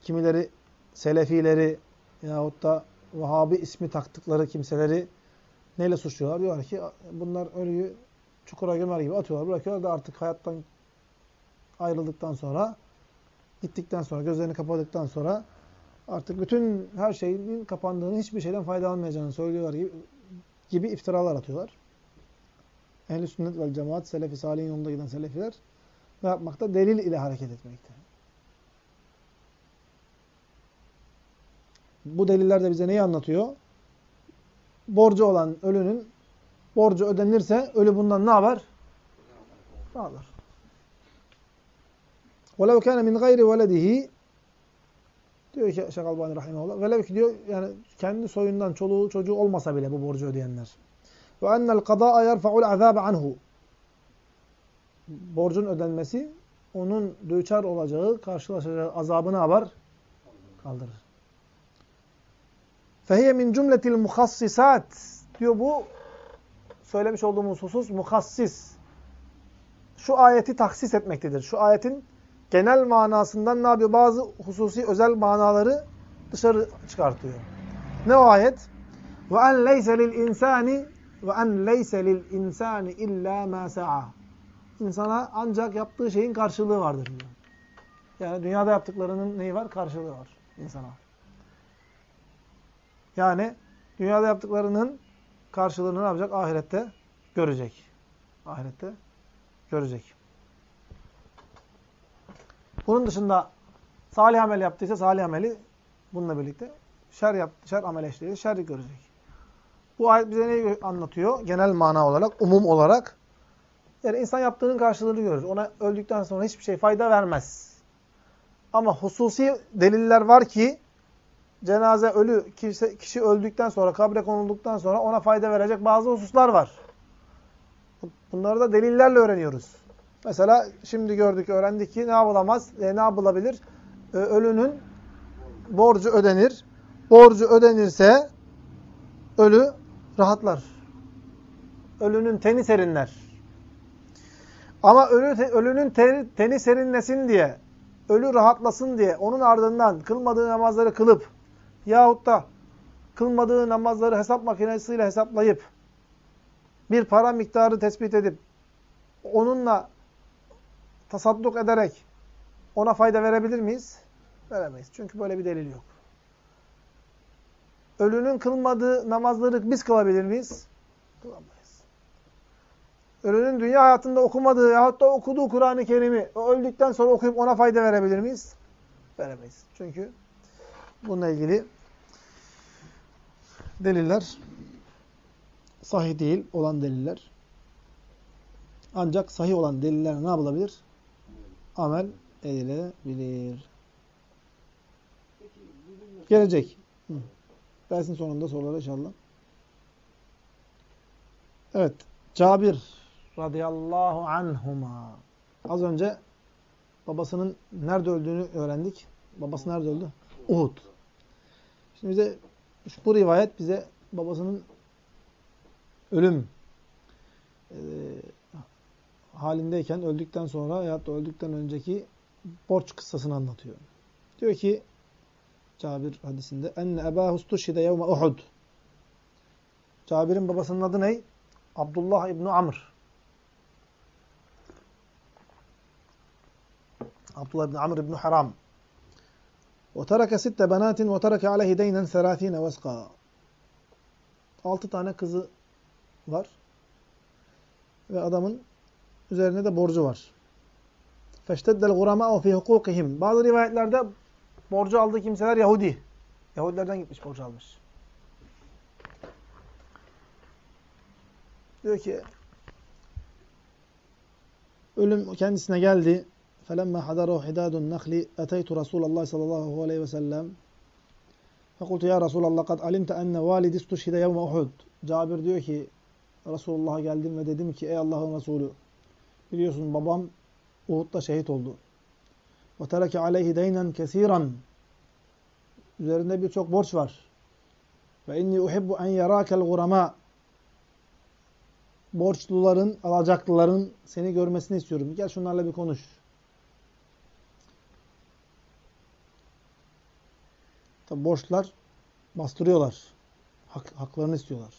S1: kimileri Selefileri yahut da Vahabi ismi taktıkları kimseleri neyle suçluyorlar? Diyorlar ki bunlar ölüyü çukura gömer gibi atıyorlar, bırakıyorlar da artık hayattan ayrıldıktan sonra, gittikten sonra, gözlerini kapadıktan sonra artık bütün her şeyin kapandığını, hiçbir şeyden faydalanmayacağını söylüyorlar gibi, gibi iftiralar atıyorlar. Ehl-i sünnet vel cemaat, selefi salihin yolunda giden selefiler ne yapmakta? Delil ile hareket etmekte. Bu deliller de bize neyi anlatıyor? Borcu olan ölünün borcu ödenirse ölü bundan ne yapar? Ne alır? وَلَوْ كَانَ مِنْ غَيْرِ وَلَدِهِ Diyor ki Şeyh Albani Rahimahullah. Velev ki diyor yani kendi soyundan çoluğu çocuğu olmasa bile bu borcu ödeyenler. Ve ennel kadaa yerfa'ul azabe anhu. Borcun ödenmesi onun düçar olacağı, karşılaşacağı azabını haber kaldırır. Fehiye min cümletil muhassisat diyor bu söylemiş olduğumuz husus muhassis. Şu ayeti taksis etmektedir. Şu ayetin genel manasından ne yapıyor? Bazı hususi özel manaları dışarı çıkartıyor. Ne o ayet? İnsani ve en leyse lil insani illa ma sa'a. İnsana ancak yaptığı şeyin karşılığı vardır diyor. Yani dünyada yaptıklarının neyi var? Karşılığı var insana. Yani dünyada yaptıklarının karşılığını ne yapacak? Ahirette görecek. Ahirette görecek. Bunun dışında salih amel yaptıysa salih ameli bununla birlikte şer yaptı, şer amel işledi, şer görecek. Bu ayet bize neyi anlatıyor? Genel mana olarak, umum olarak. Yani insan yaptığının karşılığını görür. Ona öldükten sonra hiçbir şey fayda vermez. Ama hususi deliller var ki cenaze ölü kişi, kişi öldükten sonra, kabre konulduktan sonra ona fayda verecek bazı hususlar var. Bunları da delillerle öğreniyoruz. Mesela şimdi gördük, öğrendik ki ne yapılamaz, e, ne yapılabilir? E, ölünün borcu ödenir. Borcu ödenirse ölü rahatlar. Ölünün teni serinler. Ama ölü, ölünün teni, teni serinlesin diye, ölü rahatlasın diye onun ardından kılmadığı namazları kılıp yahut da kılmadığı namazları hesap makinesiyle hesaplayıp bir para miktarı tespit edip onunla tasadduk ederek ona fayda verebilir miyiz? Veremeyiz. Çünkü böyle bir delil yok. Ölünün kılmadığı namazları biz kılabilir miyiz? Kılamayız. Ölünün dünya hayatında okumadığı yahut da okuduğu Kur'an-ı Kerim'i öldükten sonra okuyup ona fayda verebilir miyiz? Veremeyiz. Çünkü bununla ilgili deliller sahih değil olan deliller. Ancak sahih olan deliller ne yapılabilir? Amel edilebilir. Gelecek. Dersin sonunda sorular inşallah. Evet. Cabir radıyallahu anhuma. Az önce babasının nerede öldüğünü öğrendik. Babası nerede öldü? Uhud. Şimdi bize bu rivayet bize babasının ölüm e, halindeyken öldükten sonra ya da öldükten önceki borç kıssasını anlatıyor. Diyor ki Cabir hadisinde enne ebahu stuşhide yevme Uhud. Cabir'in babasının adı ne? Abdullah İbni Amr. Abdullah İbni Amr İbni Haram. وَتَرَكَ سِتَّ بَنَاتٍ وَتَرَكَ عَلَيْهِ دَيْنًا ثَلَاث۪ينَ وَسْقًا Altı tane kızı var. Ve adamın üzerine de borcu var. فَاشْتَدَّ الْغُرَمَاءُ فِي حُقُوقِهِمْ Bazı rivayetlerde borcu aldığı kimseler Yahudi. Yahudilerden gitmiş borcu almış. Diyor ki ölüm kendisine geldi. فلما حضره حداد النخل أتيت رسول الله صلى الله عليه وسلم فقلت ya Resulallah kad alimte enne validi istuşhide yevme Uhud. Cabir diyor ki Resulullah'a geldim ve dedim ki ey Allah'ın Resulü biliyorsun babam Uhud'da şehit oldu. Ve tereke aleyhi deynen kesiran. Üzerinde birçok borç var. Ve inni uhibbu en yarakel gurama. Borçluların, alacaklıların seni görmesini istiyorum. Gel şunlarla bir konuş. Tabi borçlar bastırıyorlar. Hak, haklarını istiyorlar.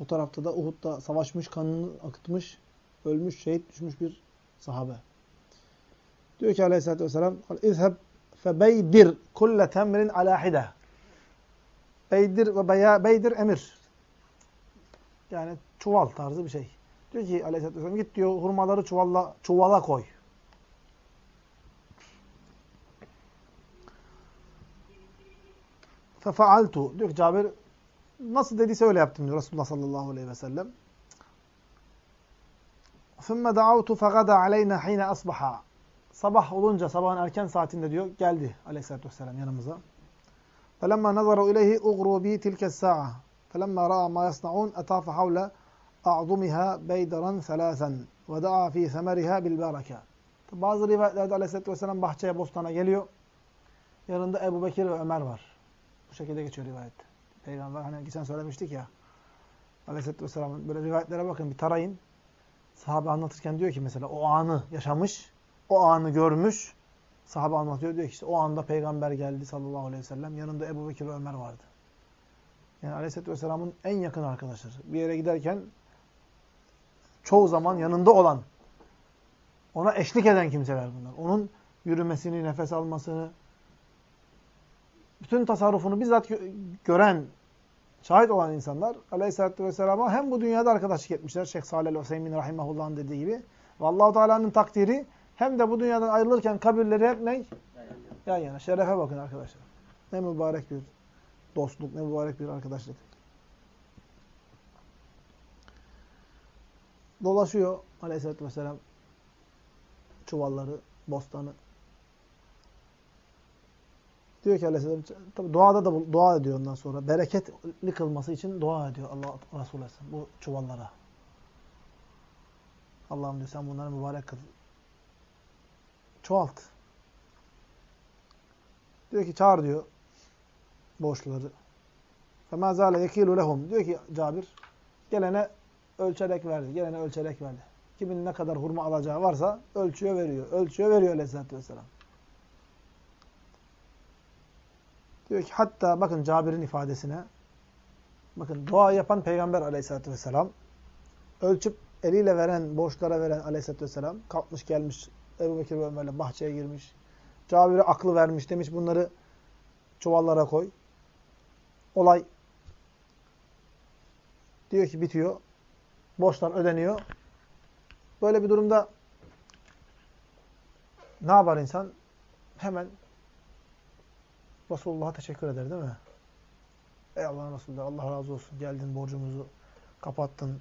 S1: O tarafta da Uhud'da savaşmış, kanını akıtmış, ölmüş, şehit düşmüş bir sahabe. Diyor ki aleyhissalatü vesselam İzheb febeydir kulle temrin ala hide. Beydir ve beya, beydir emir. Yani çuval tarzı bir şey. Diyor ki aleyhissalatü vesselam git diyor hurmaları çuvalla, çuvala koy. فَفَعَلْتُ Diyor ki Cabir nasıl dediyse öyle yaptım diyor Resulullah sallallahu aleyhi ve sellem. ثُمَّ دَعَوْتُ فَغَدَى عَلَيْنَا حِينَ أَصْبَحَا sabah olunca sabahın erken saatinde diyor geldi aleyhissalatü vesselam yanımıza. فَلَمَّا نَظَرُوا اِلَيْهِ اُغْرُوا بِي تِلْكَ السَّاعَةِ فَلَمَّا رَأَى مَا يَصْنَعُونَ اَطَافَ حَوْلَ اَعْضُمِهَا بَيْدَرًا ثَلَاثًا وَدَعَى ف۪ي ثَمَرِهَا بِالْبَرَكَةِ Bazı rivayetlerde aleyhissalatü vesselam bahçeye, bostana geliyor. Yanında Ebu Bekir ve Ömer var. Bu şekilde geçiyor rivayet. Peygamber hani geçen söylemiştik ya. Aleyhisselatü Vesselam'ın böyle rivayetlere bakın bir tarayın. Sahabe anlatırken diyor ki mesela o anı yaşamış, o anı görmüş. Sahabe anlatıyor diyor ki işte o anda peygamber geldi sallallahu aleyhi ve sellem. Yanında Ebu Bekir Ömer vardı. Yani Aleyhisselatü Vesselam'ın en yakın arkadaşları. Bir yere giderken çoğu zaman yanında olan, ona eşlik eden kimseler bunlar. Onun yürümesini, nefes almasını, bütün tasarrufunu bizzat gören, şahit olan insanlar Aleyhisselatü Vesselam'a hem bu dünyada arkadaşlık etmişler. Şeyh Salih el-Hüseyin Rahimahullah'ın dediği gibi. Ve allah Teala'nın takdiri hem de bu dünyadan ayrılırken kabirleri hep ne? Yan yana. Şerefe bakın arkadaşlar. Ne mübarek bir dostluk, ne mübarek bir arkadaşlık. Dolaşıyor Aleyhisselatü Vesselam çuvalları, bostanı. Diyor ki Aleyhisselam, tabi duada da dua ediyor ondan sonra. Bereketli kılması için dua ediyor Allah Resulü Aleyhisselam bu çuvallara. Allah'ım diyor sen bunları mübarek kıl. Çoğalt. Diyor ki çağır diyor borçluları. فَمَا زَالَ يَكِيلُ لَهُمْ Diyor ki Cabir, gelene ölçerek verdi. Gelene ölçerek verdi. Kimin ne kadar hurma alacağı varsa ölçüyor veriyor. Ölçüyor veriyor Aleyhisselatü Vesselam. Diyor ki hatta bakın Cabir'in ifadesine bakın dua yapan Peygamber Aleyhisselatü Vesselam ölçüp eliyle veren, borçlara veren Aleyhisselatü Vesselam kalkmış gelmiş Ebu Bekir ve Ömer'le bahçeye girmiş. Cabir'e aklı vermiş demiş bunları çuvallara koy. Olay diyor ki bitiyor. Borçlar ödeniyor. Böyle bir durumda ne yapar insan? Hemen Resulullah'a teşekkür eder değil mi? Ey Allah'ın Resulü Allah razı olsun. Geldin borcumuzu kapattın.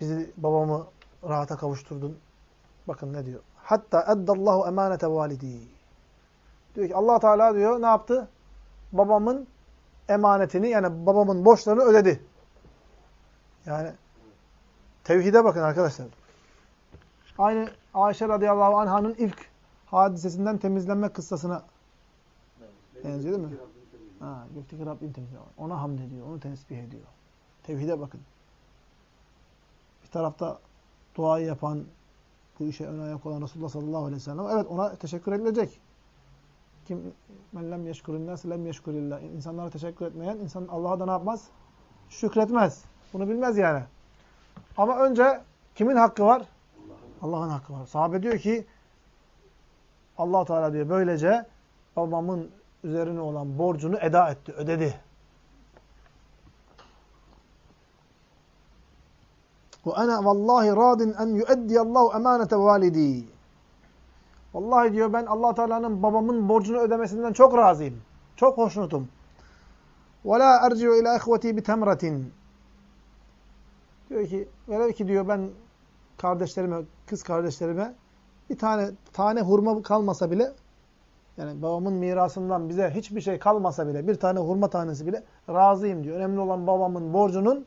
S1: Bizi babamı rahata kavuşturdun. Bakın ne diyor. Hatta eddallahu emanete validi. Diyor ki Allah Teala diyor ne yaptı? Babamın emanetini yani babamın borçlarını ödedi. Yani tevhide bakın arkadaşlar. Aynı Ayşe radıyallahu anh'ın ilk hadisesinden temizlenme kıssasına benziyor değil mi? Ha, gökteki Rabbim temizliyor. Ona hamd ediyor, onu tesbih ediyor. Tevhide bakın. Bir tarafta duayı yapan, bu işe ön ayak olan Resulullah sallallahu aleyhi ve sellem. Evet ona teşekkür edilecek. Kim men lem yeşkurun nas lem yeşkurillah. İnsanlara teşekkür etmeyen insan Allah'a da ne yapmaz? Şükretmez. Bunu bilmez yani. Ama önce kimin hakkı var? Allah'ın hakkı var. Sahabe diyor ki Allah Teala diyor böylece babamın üzerine olan borcunu eda etti, ödedi. Ve ana vallahi radin en yuaddi Allahu emanete validi. Vallahi diyor ben Allah Teala'nın babamın borcunu ödemesinden çok razıyım. Çok hoşnutum. Ve la erci'u ila ihveti bi temratin. Diyor ki velev ki diyor ben kardeşlerime, kız kardeşlerime bir tane tane hurma kalmasa bile yani babamın mirasından bize hiçbir şey kalmasa bile bir tane hurma tanesi bile razıyım diyor. Önemli olan babamın borcunun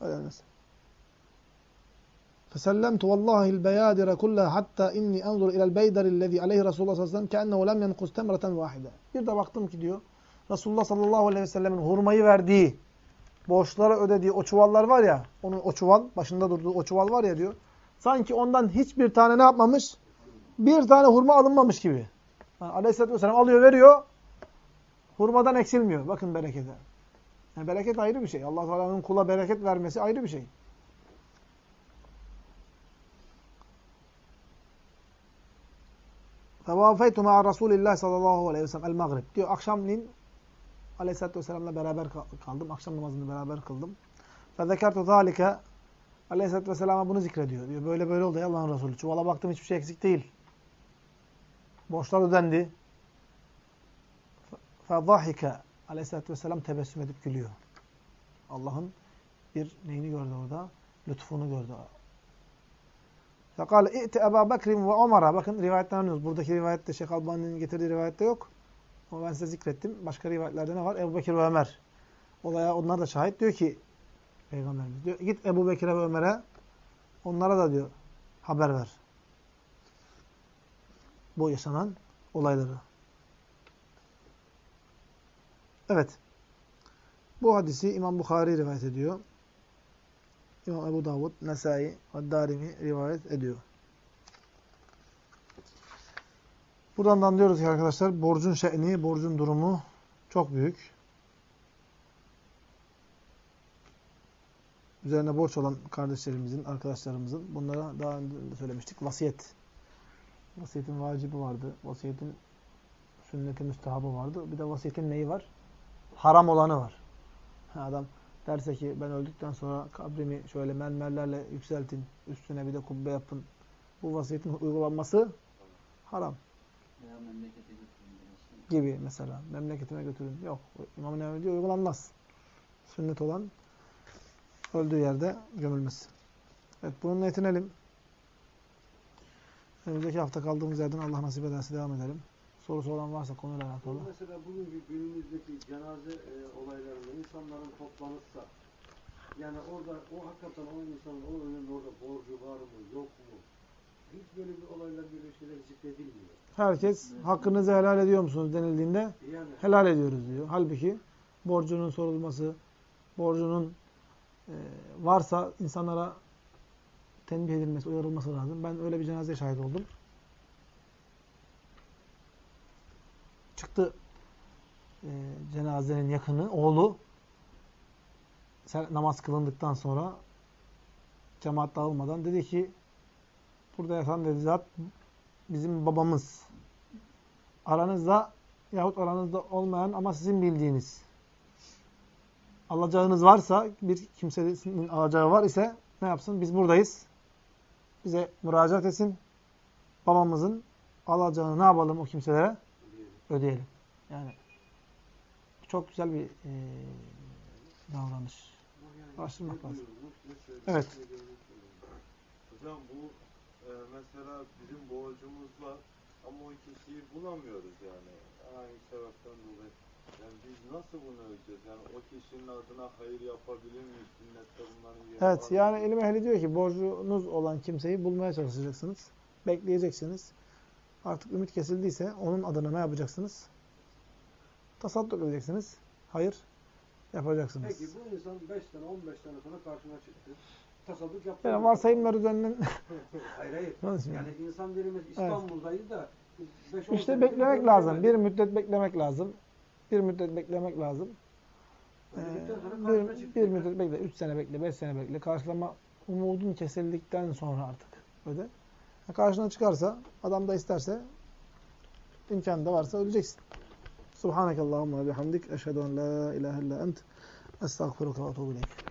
S1: ödenmesi. فسلمت والله البيادر كلها حتى inni انظر الى البيدر الذي عليه رسول الله صلى الله عليه وسلم كانه لم ينقص تمره واحده. Bir de baktım ki diyor Resulullah sallallahu aleyhi ve sellemin hurmayı verdiği, borçlara ödediği o çuvallar var ya, onun o çuval, başında durduğu o çuval var ya diyor. Sanki ondan hiçbir tane ne yapmamış? Bir tane hurma alınmamış gibi. Yani Aleyhisselatü Vesselam alıyor veriyor. Hurmadan eksilmiyor. Bakın berekete. Yani bereket ayrı bir şey. allah Teala'nın kula bereket vermesi ayrı bir şey. Tevafeytu ma'a Resulillah sallallahu aleyhi ve sellem el-Maghrib. Diyor akşamleyin Aleyhisselatü Vesselam'la beraber kaldım. Akşam namazını beraber kıldım. Fezekertu zalike Aleyhisselatü Vesselam'a bunu zikrediyor. Diyor böyle böyle oldu ya Allah'ın Resulü. Çuvala baktım hiçbir şey eksik değil. Borçlar ödendi. فَضَحِكَ Aleyhisselatü Vesselam tebessüm edip gülüyor. Allah'ın bir neyini gördü orada? Lütfunu gördü. Fekale i'ti Ebu Bekrim ve Ömer'a. Bakın rivayetten anlıyoruz. Buradaki rivayette Şeyh Albani'nin getirdiği rivayette yok. Ama ben size zikrettim. Başka rivayetlerde ne var? Ebu Bekir ve Ömer. Olaya onlar da şahit. Diyor ki Peygamberimiz diyor git Ebu Bekir'e ve Ömer'e onlara da diyor haber ver. Bu yaşanan olayları. Evet. Bu hadisi İmam Bukhari rivayet ediyor. İmam Ebu Davud, Nesai ve Darimi rivayet ediyor. Buradan da anlıyoruz ki arkadaşlar borcun şe'ni, borcun durumu çok büyük. Üzerine borç olan kardeşlerimizin, arkadaşlarımızın bunlara daha önce söylemiştik. Vasiyet. Vasiyetin vacibi vardı. Vasiyetin sünneti müstehabı vardı. Bir de vasiyetin neyi var? Haram olanı var. Ha, Adam derse ki ben öldükten sonra kabrimi şöyle mermerlerle yükseltin, üstüne bir de kubbe yapın. Bu vasiyetin uygulanması haram gibi mesela. Memleketime götürün. Yok. İmam-ı Nevevi diyor uygulanmaz. Sünnet olan öldüğü yerde gömülmesi. Evet bununla yetinelim. Önümüzdeki hafta kaldığımız yerden Allah nasip ederse devam edelim. Sorusu olan varsa konuyla alakalı.
S2: Mesela bugünkü günümüzdeki cenaze e, olaylarında insanların toplanırsa yani orada o hakikaten o insanın o ölünün orada borcu var mı yok mu? Hiç böyle bir olaylar böyle şeyler zikredilmiyor.
S1: Herkes hakkınızı helal ediyor musunuz denildiğinde
S2: Yani
S1: helal ediyoruz diyor. Halbuki borcunun sorulması, borcunun e, varsa insanlara tembih edilmesi, uyarılması lazım. Ben öyle bir cenazeye şahit oldum. Çıktı e, cenazenin yakını, oğlu namaz kılındıktan sonra cemaat dağılmadan dedi ki burada yatan dedi zat bizim babamız. Aranızda yahut aranızda olmayan ama sizin bildiğiniz alacağınız varsa bir kimsenin alacağı var ise ne yapsın? Biz buradayız. Bize müracaat etsin. Babamızın alacağını ne yapalım o kimselere? Ödeyelim. Yani çok güzel bir e, davranış. Araştırmak lazım. Evet.
S3: Hocam bu e, mesela bizim borcumuz var ama o kişiyi bulamıyoruz yani. Hangi sebepten dolayı. Yani biz nasıl bunu öleceğiz? Yani o kişinin adına hayır yapabilir miyiz? Sünnette bunların yeri var
S1: Evet
S3: mı?
S1: yani ilim ehli diyor ki borcunuz olan kimseyi bulmaya çalışacaksınız. Bekleyeceksiniz. Artık ümit kesildiyse onun adına ne yapacaksınız? Tasadduk edeceksiniz. Hayır yapacaksınız.
S2: Peki bu insan 5 sene 15 sene sonra karşına çıktı. Tasadduk yaptı.
S1: Yani varsayımlar üzerinden
S2: Hayır hayır.
S1: Nasıl yani?
S2: Yani insan birimiz İstanbul'daydı da 5-10
S1: işte beklemek lazım. Bir müddet beklemek lazım. Bir müddet beklemek lazım. Ee, bir, bir müddet bekle. Üç sene bekle. Beş sene bekle. Karşılama umudun kesildikten sonra artık öde. Karşına çıkarsa, adam da isterse imkanı da varsa ödeyeceksin. Subhanakallahumma bihamdik. Eşhedü en la ilahe illa ent. Estağfiruka ve etûbü.